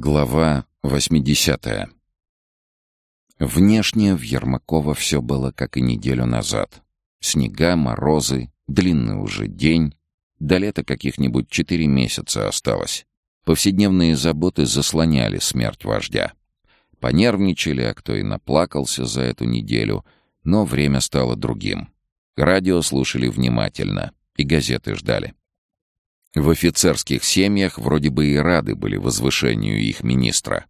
Глава 80 Внешне в Ермакова все было как и неделю назад. Снега, морозы, длинный уже день. До лета каких-нибудь четыре месяца осталось. Повседневные заботы заслоняли смерть вождя. Понервничали, а кто и наплакался за эту неделю, но время стало другим. Радио слушали внимательно, и газеты ждали. В офицерских семьях вроде бы и рады были возвышению их министра.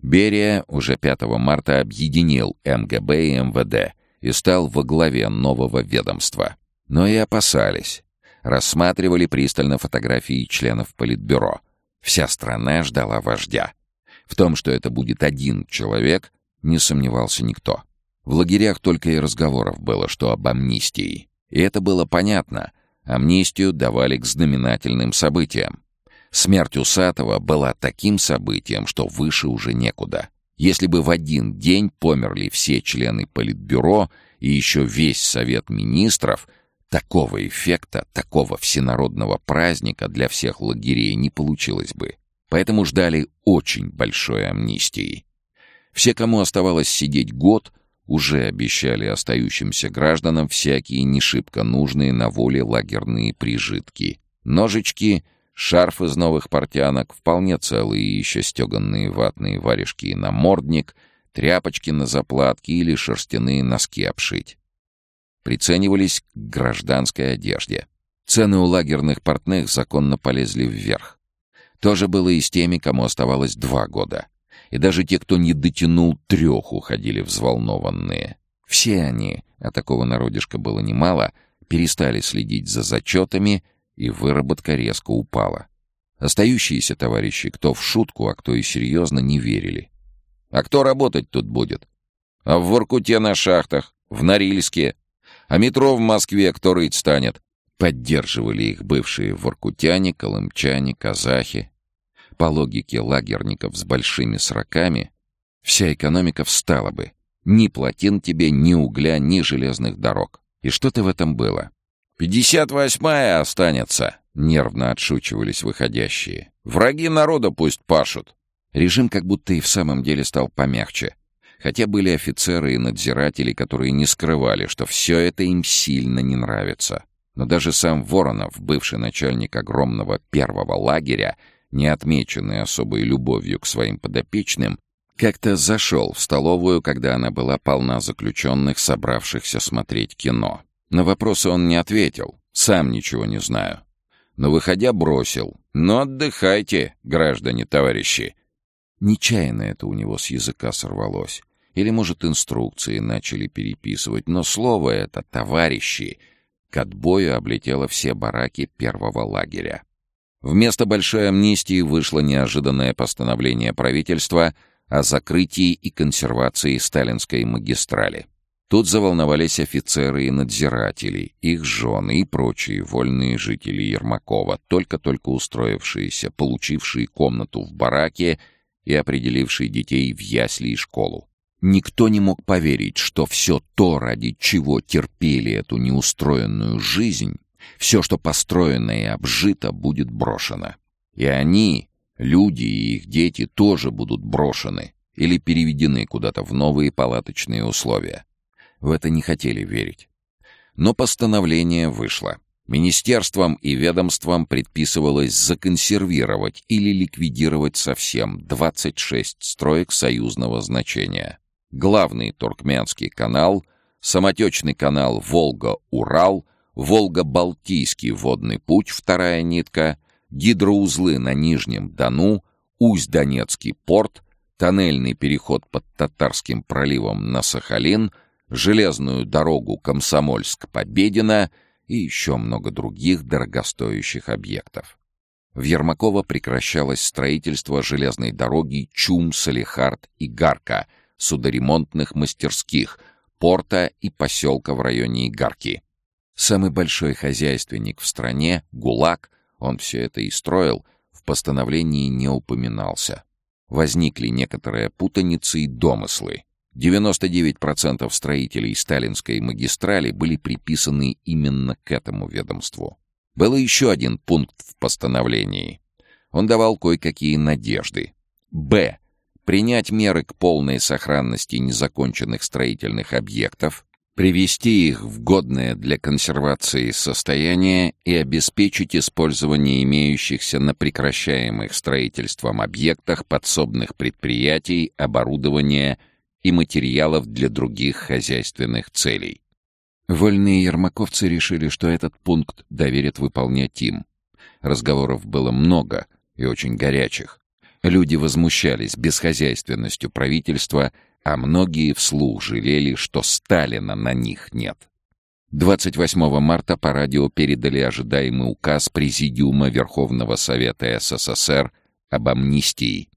Берия уже 5 марта объединил МГБ и МВД и стал во главе нового ведомства. Но и опасались. Рассматривали пристально фотографии членов Политбюро. Вся страна ждала вождя. В том, что это будет один человек, не сомневался никто. В лагерях только и разговоров было, что об амнистии. И это было понятно — Амнистию давали к знаменательным событиям. Смерть Усатого была таким событием, что выше уже некуда. Если бы в один день померли все члены Политбюро и еще весь Совет Министров, такого эффекта, такого всенародного праздника для всех лагерей не получилось бы. Поэтому ждали очень большой амнистии. Все, кому оставалось сидеть год — уже обещали остающимся гражданам всякие не шибко нужные на воле лагерные прижитки. Ножички, шарф из новых портянок, вполне целые еще стеганные ватные варежки и намордник, тряпочки на заплатки или шерстяные носки обшить. Приценивались к гражданской одежде. Цены у лагерных портных законно полезли вверх. То же было и с теми, кому оставалось два года — и даже те, кто не дотянул трех, уходили взволнованные. Все они, а такого народишка было немало, перестали следить за зачетами, и выработка резко упала. Остающиеся товарищи, кто в шутку, а кто и серьезно, не верили. «А кто работать тут будет?» «А в Воркуте на шахтах, в Норильске. А метро в Москве кто рыть станет?» Поддерживали их бывшие воркутяне, колымчане, казахи, по логике лагерников с большими сроками, вся экономика встала бы. Ни плотин тебе, ни угля, ни железных дорог. И что-то в этом было. «Пятьдесят восьмая останется», — нервно отшучивались выходящие. «Враги народа пусть пашут». Режим как будто и в самом деле стал помягче. Хотя были офицеры и надзиратели, которые не скрывали, что все это им сильно не нравится. Но даже сам Воронов, бывший начальник огромного первого лагеря, не отмеченный особой любовью к своим подопечным, как-то зашел в столовую, когда она была полна заключенных, собравшихся смотреть кино. На вопросы он не ответил, сам ничего не знаю. Но, выходя, бросил. «Ну, отдыхайте, граждане-товарищи!» Нечаянно это у него с языка сорвалось. Или, может, инструкции начали переписывать, но слово это «товарищи» к отбою облетело все бараки первого лагеря. Вместо большой амнистии вышло неожиданное постановление правительства о закрытии и консервации сталинской магистрали. Тут заволновались офицеры и надзиратели, их жены и прочие вольные жители Ермакова, только-только устроившиеся, получившие комнату в бараке и определившие детей в ясли и школу. Никто не мог поверить, что все то, ради чего терпели эту неустроенную жизнь, все, что построено и обжито, будет брошено. И они, люди и их дети, тоже будут брошены или переведены куда-то в новые палаточные условия. В это не хотели верить. Но постановление вышло. Министерствам и ведомствам предписывалось законсервировать или ликвидировать совсем 26 строек союзного значения. Главный Туркменский канал, самотечный канал Волга-Урал — Волго-Балтийский водный путь, вторая нитка, гидроузлы на Нижнем Дону, Усть-Донецкий порт, тоннельный переход под Татарским проливом на Сахалин, железную дорогу Комсомольск-Победина и еще много других дорогостоящих объектов. В Ермаково прекращалось строительство железной дороги Чум-Салихард и Гарка, судоремонтных мастерских, порта и поселка в районе Игарки. Самый большой хозяйственник в стране, ГУЛАГ, он все это и строил, в постановлении не упоминался. Возникли некоторые путаницы и домыслы. 99% строителей сталинской магистрали были приписаны именно к этому ведомству. Был еще один пункт в постановлении. Он давал кое-какие надежды. Б. Принять меры к полной сохранности незаконченных строительных объектов, привести их в годное для консервации состояние и обеспечить использование имеющихся на прекращаемых строительством объектах подсобных предприятий, оборудования и материалов для других хозяйственных целей. Вольные ермаковцы решили, что этот пункт доверят выполнять им. Разговоров было много и очень горячих. Люди возмущались бесхозяйственностью правительства, а многие вслух жалели, что Сталина на них нет. 28 марта по радио передали ожидаемый указ Президиума Верховного Совета СССР об амнистии.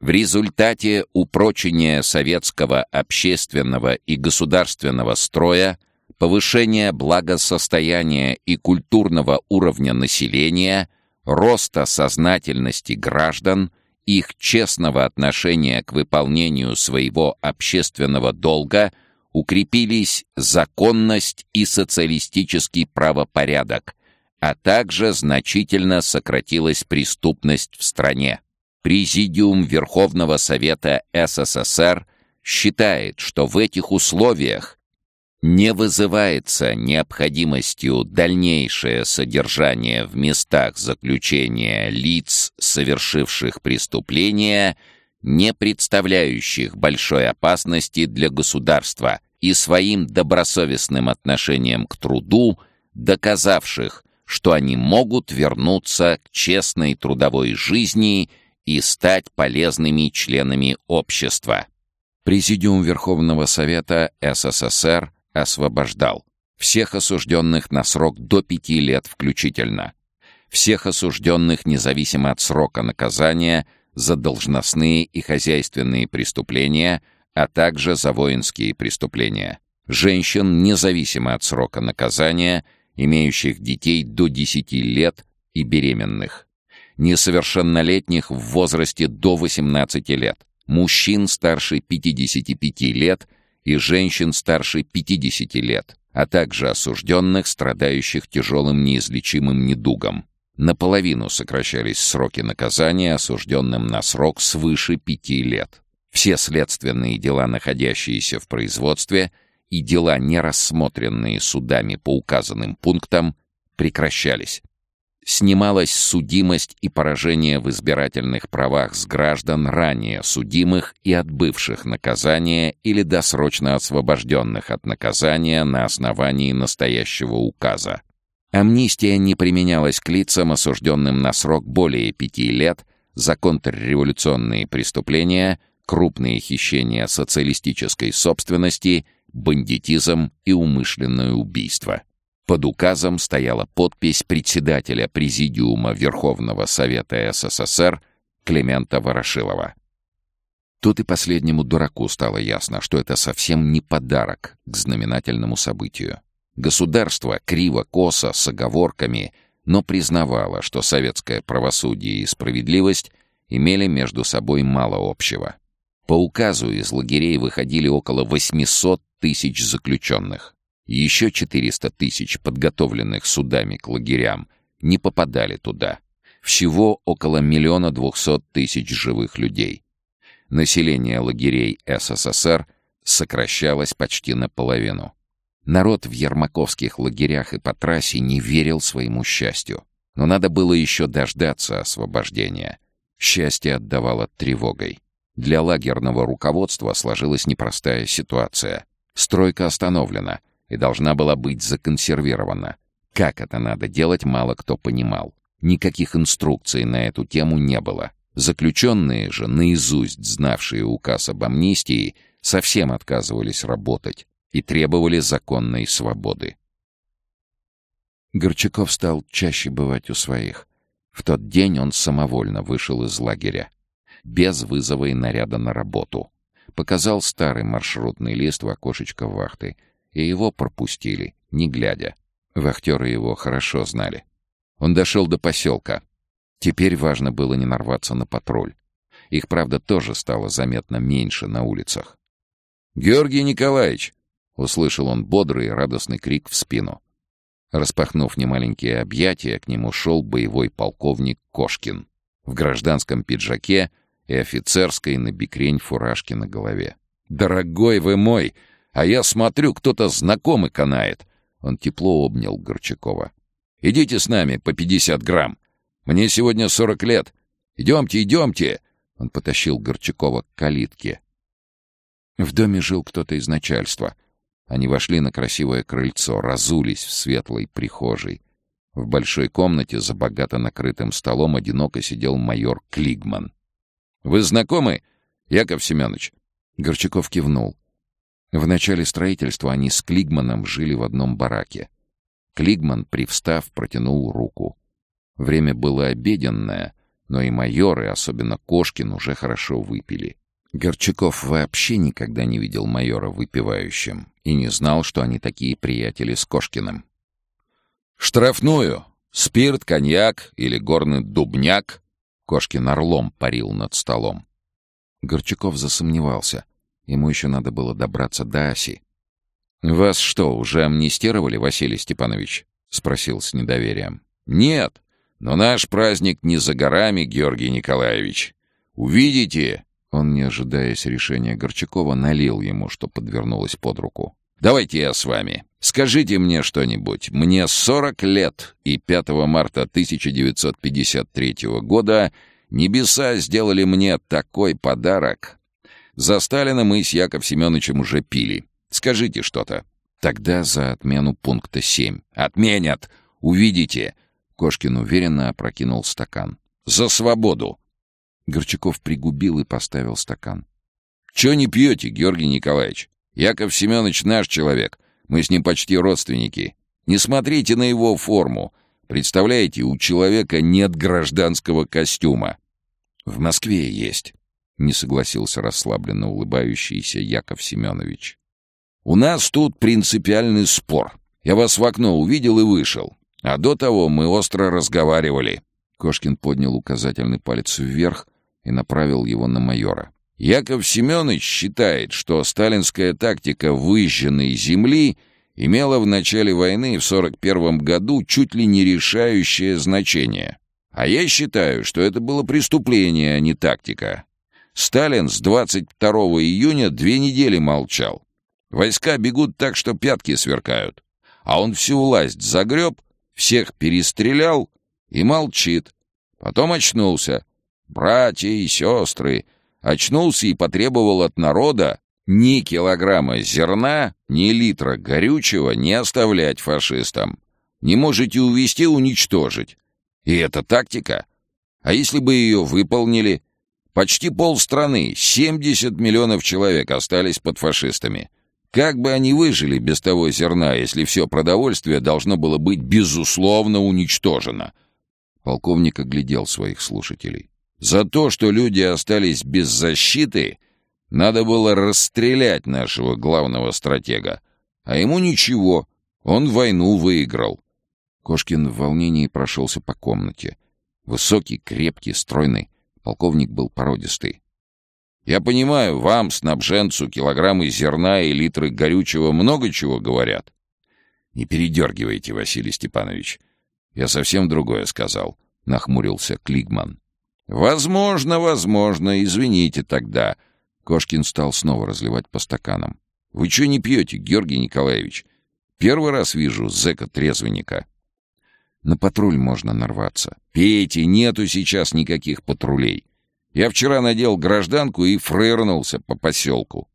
В результате упрочения советского общественного и государственного строя, повышения благосостояния и культурного уровня населения, роста сознательности граждан – их честного отношения к выполнению своего общественного долга укрепились законность и социалистический правопорядок, а также значительно сократилась преступность в стране. Президиум Верховного Совета СССР считает, что в этих условиях не вызывается необходимостью дальнейшее содержание в местах заключения лиц, совершивших преступления, не представляющих большой опасности для государства и своим добросовестным отношением к труду, доказавших, что они могут вернуться к честной трудовой жизни и стать полезными членами общества. Президиум Верховного Совета СССР освобождал. Всех осужденных на срок до пяти лет включительно, всех осужденных независимо от срока наказания за должностные и хозяйственные преступления, а также за воинские преступления, женщин независимо от срока наказания, имеющих детей до 10 лет и беременных, несовершеннолетних в возрасте до 18 лет, мужчин старше 55 лет – и женщин старше 50 лет, а также осужденных, страдающих тяжелым неизлечимым недугом. Наполовину сокращались сроки наказания осужденным на срок свыше пяти лет. Все следственные дела, находящиеся в производстве, и дела, не рассмотренные судами по указанным пунктам, прекращались снималась судимость и поражение в избирательных правах с граждан, ранее судимых и отбывших наказание или досрочно освобожденных от наказания на основании настоящего указа. Амнистия не применялась к лицам, осужденным на срок более пяти лет за контрреволюционные преступления, крупные хищения социалистической собственности, бандитизм и умышленное убийство. Под указом стояла подпись председателя Президиума Верховного Совета СССР Климента Ворошилова. Тут и последнему дураку стало ясно, что это совсем не подарок к знаменательному событию. Государство криво-косо, с оговорками, но признавало, что советское правосудие и справедливость имели между собой мало общего. По указу из лагерей выходили около 800 тысяч заключенных. Еще 400 тысяч, подготовленных судами к лагерям, не попадали туда. Всего около миллиона двухсот тысяч живых людей. Население лагерей СССР сокращалось почти наполовину. Народ в ермаковских лагерях и по трассе не верил своему счастью. Но надо было еще дождаться освобождения. Счастье отдавало тревогой. Для лагерного руководства сложилась непростая ситуация. Стройка остановлена — и должна была быть законсервирована. Как это надо делать, мало кто понимал. Никаких инструкций на эту тему не было. Заключенные же, наизусть знавшие указ об амнистии, совсем отказывались работать и требовали законной свободы. Горчаков стал чаще бывать у своих. В тот день он самовольно вышел из лагеря. Без вызова и наряда на работу. Показал старый маршрутный лист в окошечко вахты — и его пропустили, не глядя. Вахтеры его хорошо знали. Он дошел до поселка. Теперь важно было не нарваться на патруль. Их, правда, тоже стало заметно меньше на улицах. «Георгий Николаевич!» — услышал он бодрый и радостный крик в спину. Распахнув немаленькие объятия, к нему шел боевой полковник Кошкин. В гражданском пиджаке и офицерской на бикрень фуражки на голове. «Дорогой вы мой! А я смотрю, кто-то знакомый канает!» Он тепло обнял Горчакова. «Идите с нами по пятьдесят грамм. Мне сегодня сорок лет. Идемте, идемте!» Он потащил Горчакова к калитке. В доме жил кто-то из начальства. Они вошли на красивое крыльцо, разулись в светлой прихожей. В большой комнате за богато накрытым столом одиноко сидел майор Клигман. «Вы знакомы, Яков Семенович?» Горчаков кивнул. В начале строительства они с Клигманом жили в одном бараке. Клигман, привстав, протянул руку. Время было обеденное, но и майоры, особенно Кошкин, уже хорошо выпили. Горчаков вообще никогда не видел майора выпивающим и не знал, что они такие приятели с Кошкиным. «Штрафную! Спирт, коньяк или горный дубняк?» Кошкин орлом парил над столом. Горчаков засомневался. Ему еще надо было добраться до оси. «Вас что, уже амнистировали, Василий Степанович?» — спросил с недоверием. «Нет, но наш праздник не за горами, Георгий Николаевич. Увидите!» Он, не ожидаясь решения Горчакова, налил ему, что подвернулось под руку. «Давайте я с вами. Скажите мне что-нибудь. Мне 40 лет, и 5 марта 1953 года небеса сделали мне такой подарок. За Сталина мы с Яков Семеновичем уже пили. Скажите что-то». «Тогда за отмену пункта 7». «Отменят! Увидите!» Кошкин уверенно опрокинул стакан. «За свободу!» Горчаков пригубил и поставил стакан. «Чего не пьете, Георгий Николаевич? Яков Семенович наш человек. Мы с ним почти родственники. Не смотрите на его форму. Представляете, у человека нет гражданского костюма. В Москве есть, не согласился расслабленно улыбающийся Яков Семенович. У нас тут принципиальный спор. Я вас в окно увидел и вышел. А до того мы остро разговаривали. Кошкин поднял указательный палец вверх и направил его на майора. Яков Семенович считает, что сталинская тактика выжженной земли имела в начале войны в 41 году чуть ли не решающее значение. А я считаю, что это было преступление, а не тактика. Сталин с 22 июня две недели молчал. Войска бегут так, что пятки сверкают. А он всю власть загреб, всех перестрелял и молчит. Потом очнулся. Братья и сестры, очнулся и потребовал от народа ни килограмма зерна, ни литра горючего не оставлять фашистам. Не можете увести, уничтожить. И это тактика. А если бы ее выполнили? Почти полстраны, 70 миллионов человек остались под фашистами. Как бы они выжили без того зерна, если все продовольствие должно было быть безусловно уничтожено? Полковник оглядел своих слушателей. За то, что люди остались без защиты, надо было расстрелять нашего главного стратега. А ему ничего, он войну выиграл. Кошкин в волнении прошелся по комнате. Высокий, крепкий, стройный. Полковник был породистый. «Я понимаю, вам, снабженцу, килограммы зерна и литры горючего много чего говорят». «Не передергивайте, Василий Степанович. Я совсем другое сказал», — нахмурился Клигман. «Возможно, возможно. Извините тогда». Кошкин стал снова разливать по стаканам. «Вы что не пьете, Георгий Николаевич? Первый раз вижу зэка-трезвенника». «На патруль можно нарваться». «Пейте, нету сейчас никаких патрулей. Я вчера надел гражданку и фрырнулся по поселку.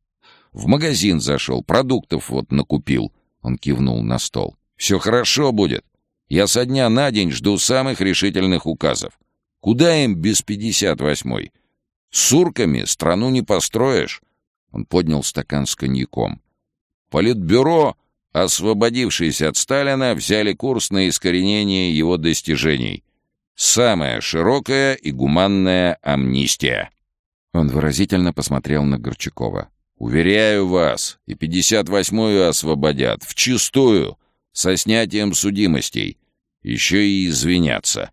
В магазин зашел, продуктов вот накупил». Он кивнул на стол. «Все хорошо будет. Я со дня на день жду самых решительных указов. Куда им без пятьдесят восьмой? С урками страну не построишь. Он поднял стакан с коньяком. Политбюро, освободившись от Сталина, взяли курс на искоренение его достижений. Самая широкая и гуманная амнистия. Он выразительно посмотрел на Горчакова. «Уверяю вас, и пятьдесят восьмую освободят, вчистую, со снятием судимостей. Еще и извинятся.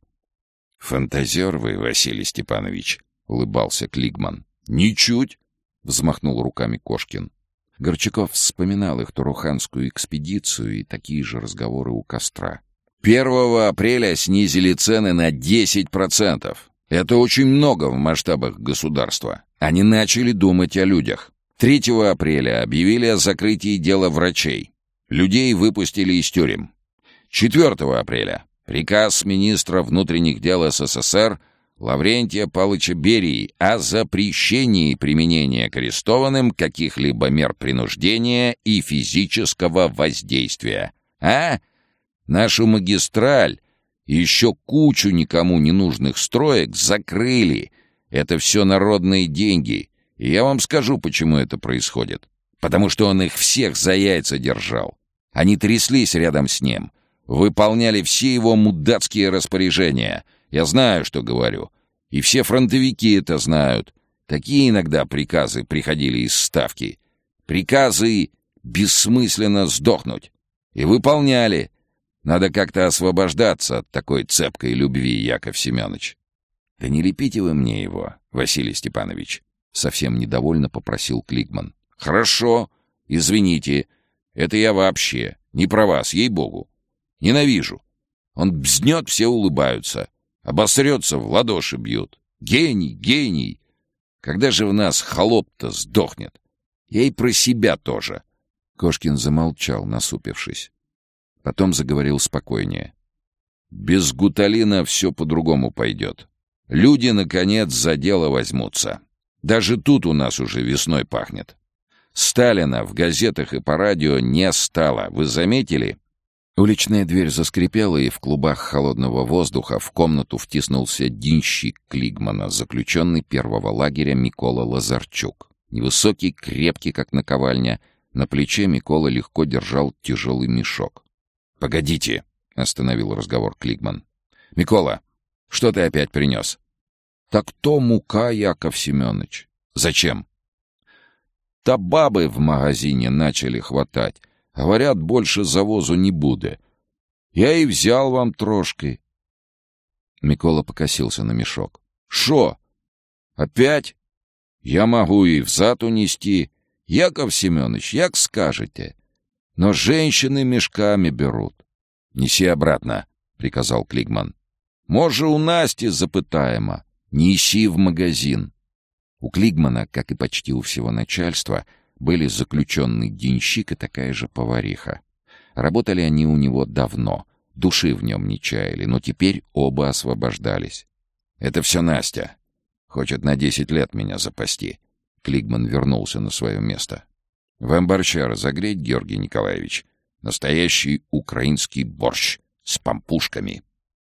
«Фантазер вы, Василий Степанович», — улыбался Клигман. «Ничуть!» — взмахнул руками Кошкин. Горчаков вспоминал их туруханскую экспедицию и такие же разговоры у костра. «Первого апреля снизили цены на десять процентов. Это очень много в масштабах государства. Они начали думать о людях. 3 апреля объявили о закрытии дела врачей. Людей выпустили из тюрем. 4 апреля приказ министра внутренних дел СССР Лаврентия Павловича Берии о запрещении применения к арестованным каких-либо мер принуждения и физического воздействия. А? Нашу магистраль еще кучу никому не нужных строек закрыли. Это все народные деньги. И я вам скажу, почему это происходит. Потому что он их всех за яйца держал. Они тряслись рядом с ним. Выполняли все его мудацкие распоряжения. Я знаю, что говорю. И все фронтовики это знают. Такие иногда приказы приходили из Ставки. Приказы бессмысленно сдохнуть. И выполняли. Надо как-то освобождаться от такой цепкой любви, Яков Семенович. Да не лепите вы мне его, Василий Степанович. Совсем недовольно попросил Клигман. Хорошо, извините. Это я вообще. Не про вас, ей-богу. Ненавижу. Он бзнет, все улыбаются. Обосрется, в ладоши бьют. Гений, гений. Когда же в нас холоп-то сдохнет? Я и про себя тоже. Кошкин замолчал, насупившись. Потом заговорил спокойнее. «Без гуталина все по-другому пойдет. Люди, наконец, за дело возьмутся. Даже тут у нас уже весной пахнет. Сталина в газетах и по радио не стало. Вы заметили?» Уличная дверь заскрипела, и в клубах холодного воздуха в комнату втиснулся денщик Клигмана, заключенный первого лагеря Микола Лазарчук. Невысокий, крепкий, как наковальня, на плече Микола легко держал тяжелый мешок. «Погодите», — остановил разговор Клигман. «Микола, что ты опять принес?» «Так то мука, Яков Семенович». «Зачем?» «Та бабы в магазине начали хватать. Говорят, больше завозу не буде. Я и взял вам трошки». Микола покосился на мешок. «Шо? Опять? Я могу и взад унести. Яков Семенович, як скажете. Но женщины мешками берут. «Неси обратно», — приказал Клигман. «Може, у Насти запытаемо. Неси в магазин». У Клигмана, как и почти у всего начальства, были заключенный денщик и такая же повариха. Работали они у него давно, души в нем не чаяли, но теперь оба освобождались. «Это все Настя. Хочет на десять лет меня запасти». Клигман вернулся на свое место. Вам борща разогреть, Георгий Николаевич? Настоящий украинский борщ с пампушками.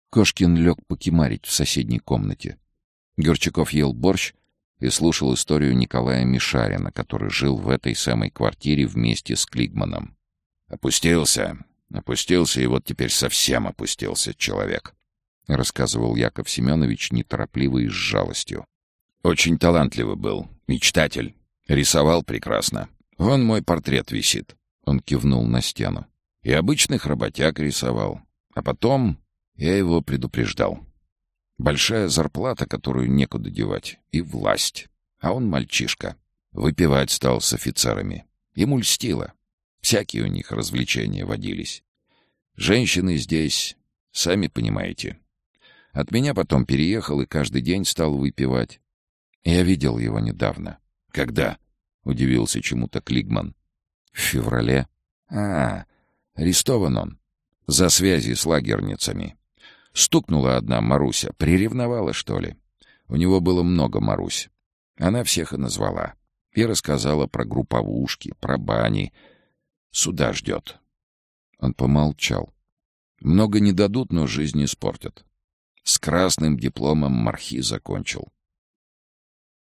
Кошкин лег покемарить в соседней комнате. Горчаков ел борщ и слушал историю Николая Мишарина, который жил в этой самой квартире вместе с Клигманом. «Опустился, опустился, и вот теперь совсем опустился человек», — рассказывал Яков Семенович неторопливо и с жалостью. «Очень талантливый был, мечтатель, рисовал прекрасно. «Вон мой портрет висит», — он кивнул на стену. «И обычных работяг рисовал. А потом я его предупреждал. Большая зарплата, которую некуда девать, и власть. А он мальчишка. Выпивать стал с офицерами. Ему льстило. Всякие у них развлечения водились. Женщины здесь, сами понимаете. От меня потом переехал и каждый день стал выпивать. Я видел его недавно. Когда? — удивился чему-то Клигман. «В феврале?» «А, арестован он. За связи с лагерницами. Стукнула одна Маруся. Приревновала, что ли? У него было много Марусь. Она всех и назвала. И рассказала про групповушки, про бани. Суда ждет». Он помолчал. «Много не дадут, но жизнь испортят. С красным дипломом мархи закончил.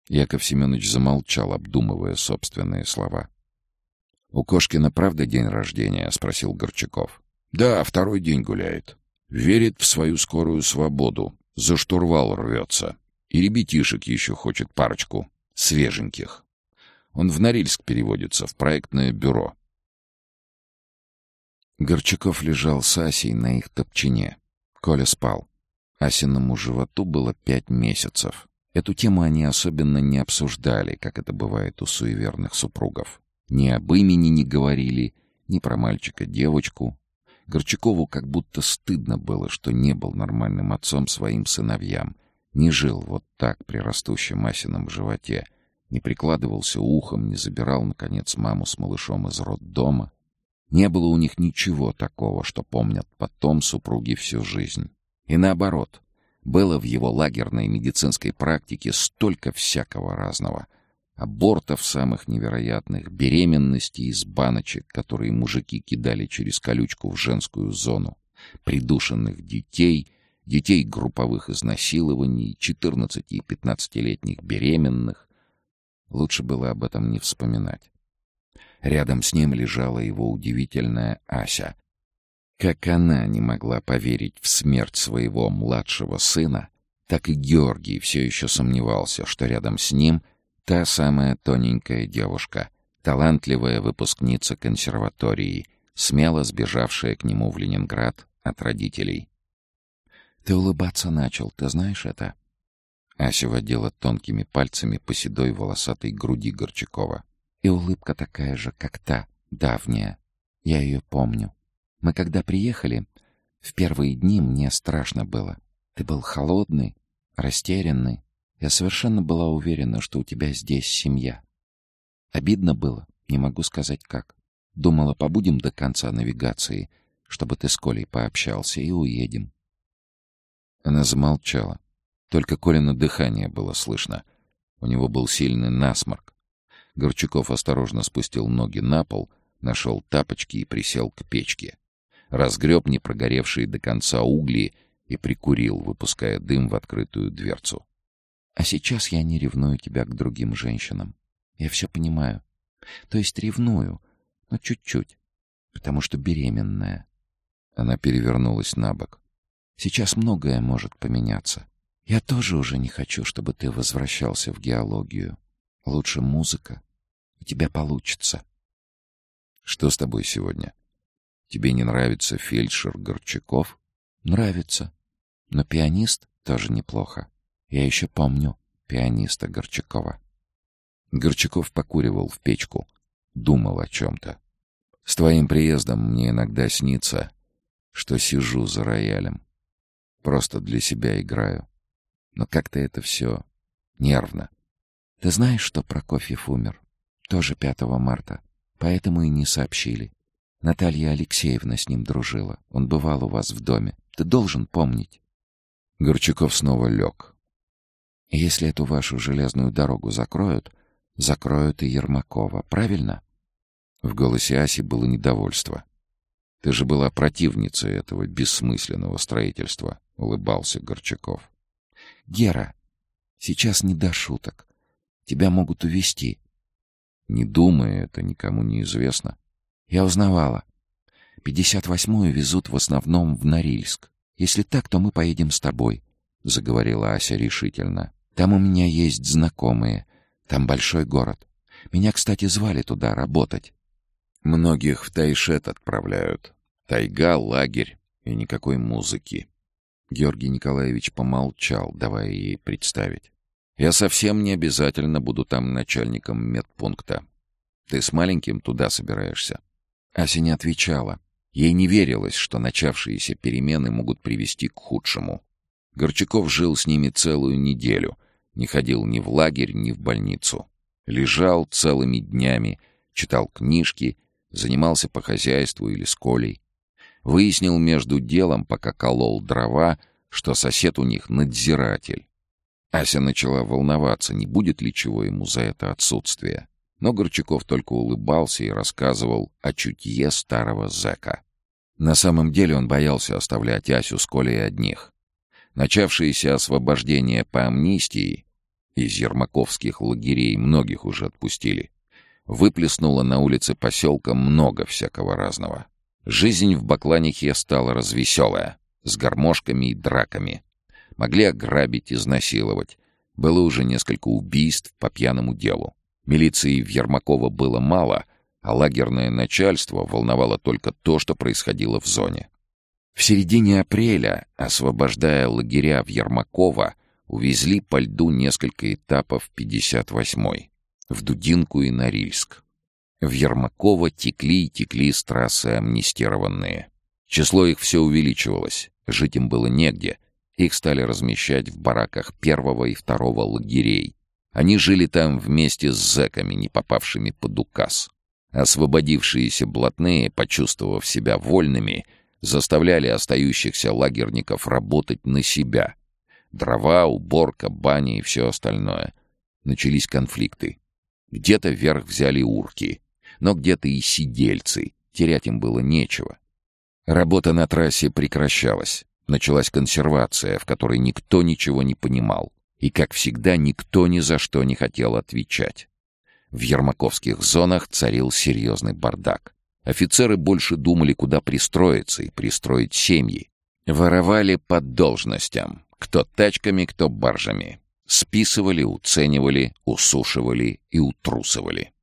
Яков Семенович замолчал, обдумывая собственные слова. «У Кошкина правда день рождения?» — спросил Горчаков. «Да, второй день гуляет. Верит в свою скорую свободу. За штурвал рвется. И ребятишек еще хочет парочку. Свеженьких. Он в Норильск переводится, в проектное бюро». Горчаков лежал с Асей на их топчине. Коля спал. Асиному животу было пять месяцев. Эту тему они особенно не обсуждали, как это бывает у суеверных супругов. Ни об имени не говорили, ни про мальчика-девочку. Горчакову как будто стыдно было, что не был нормальным отцом своим сыновьям. Не жил вот так при растущем Масином животе, не прикладывался ухом, не забирал, наконец, маму с малышом из роддома. Не было у них ничего такого, что помнят потом супруги всю жизнь. И наоборот, было в его лагерной медицинской практике столько всякого разного. Абортов самых невероятных, беременностей из баночек, которые мужики кидали через колючку в женскую зону, придушенных детей, детей групповых изнасилований, 14 и 15-летних беременных. Лучше было об этом не вспоминать. Рядом с ним лежала его удивительная Ася. Как она не могла поверить в смерть своего младшего сына, так и Георгий все еще сомневался, что рядом с ним та самая тоненькая девушка, талантливая выпускница консерватории, смело сбежавшая к нему в Ленинград от родителей. «Ты улыбаться начал, ты знаешь это?» Ася водила тонкими пальцами по седой волосатой груди Горчакова. «И улыбка такая же, как та, давняя. Я ее помню. Мы когда приехали, в первые дни мне страшно было. Ты был холодный, растерянный. Я совершенно была уверена, что у тебя здесь семья. Обидно было, не могу сказать как. Думала, побудем до конца навигации, чтобы ты с Колей пообщался, и уедем. Она замолчала. Только Колина дыхание было слышно. У него был сильный насморк. Горчаков осторожно спустил ноги на пол, нашел тапочки и присел к печке. Разгреб непрогоревшие до конца угли и прикурил, выпуская дым в открытую дверцу. «А сейчас я не ревную тебя к другим женщинам. Я все понимаю. То есть ревную, но чуть-чуть, потому что беременная». Она перевернулась на бок. Сейчас многое может поменяться. Я тоже уже не хочу, чтобы ты возвращался в геологию. Лучше музыка. У тебя получится. Что с тобой сегодня? Тебе не нравится фельдшер Горчаков? Нравится. Но пианист тоже неплохо. Я еще помню пианиста Горчакова. Горчаков покуривал в печку. Думал о чем-то. С твоим приездом мне иногда снится, что сижу за роялем. Просто для себя играю. Но как-то это все нервно. Ты знаешь, что Прокофьев умер? Тоже 5 марта. Поэтому и не сообщили. Наталья Алексеевна с ним дружила. Он бывал у вас в доме. Ты должен помнить. Горчаков снова лег. Если эту вашу железную дорогу закроют, закроют и Ермакова, правильно? В голосе Аси было недовольство. Ты же была противницей этого бессмысленного строительства. — улыбался Горчаков. «Гера, сейчас не до шуток. Тебя могут увезти». «Не думай, это никому не известно». «Я узнавала. Пятьдесят восьмую везут в основном в Норильск. Если так, то мы поедем с тобой», — заговорила Ася решительно. «Там у меня есть знакомые. Там большой город. Меня, кстати, звали туда работать». «Многих в Тайшет отправляют. Тайга, лагерь и никакой музыки», Георгий Николаевич помолчал, давая ей представить. «Я совсем не обязательно буду там начальником медпункта. Ты с маленьким туда собираешься?» Ася не отвечала. Ей не верилось, что начавшиеся перемены могут привести к худшему. Горчаков жил с ними целую неделю, не ходил ни в лагерь, ни в больницу. Лежал целыми днями, читал книжки, занимался по хозяйству или с Колей. Выяснил между делом, пока колол дрова, что сосед у них надзиратель. Ася начала волноваться, не будет ли чего ему за это отсутствие. Но Горчаков только улыбался и рассказывал о чутье старого зэка. На самом деле он боялся оставлять Асю с Колей одних. Начавшееся освобождение по амнистии из ермаковских лагерей многих уже отпустили. Выплеснуло на улице поселка много всякого разного. Жизнь в Бакланихе стала развеселая, с гармошками и драками. Могли ограбить, изнасиловать. Было уже несколько убийств по пьяному делу. Милиции в Ермакова было мало, а лагерное начальство волновало только то, что происходило в зоне. В середине апреля, освобождая лагеря в Ермакова, увезли по льду несколько этапов 58-й, в Дудинку и Норильск. В Ермакова текли и текли с трассы амнистированные. Число их все увеличивалось, жить им было негде, Их стали размещать в бараках первого и второго лагерей. Они жили там вместе с зэками, не попавшими под указ. Освободившиеся блатные, почувствовав себя вольными, заставляли остающихся лагерников работать на себя. Дрова, уборка, баня и все остальное. Начались конфликты. Где-то вверх взяли урки, но где-то и сидельцы. Терять им было нечего. Работа на трассе прекращалась. Началась консервация, в которой никто ничего не понимал. И, как всегда, никто ни за что не хотел отвечать. В ермаковских зонах царил серьезный бардак. Офицеры больше думали, куда пристроиться и пристроить семьи. Воровали по должностям. Кто тачками, кто баржами. Списывали, уценивали, усушивали и утрусывали.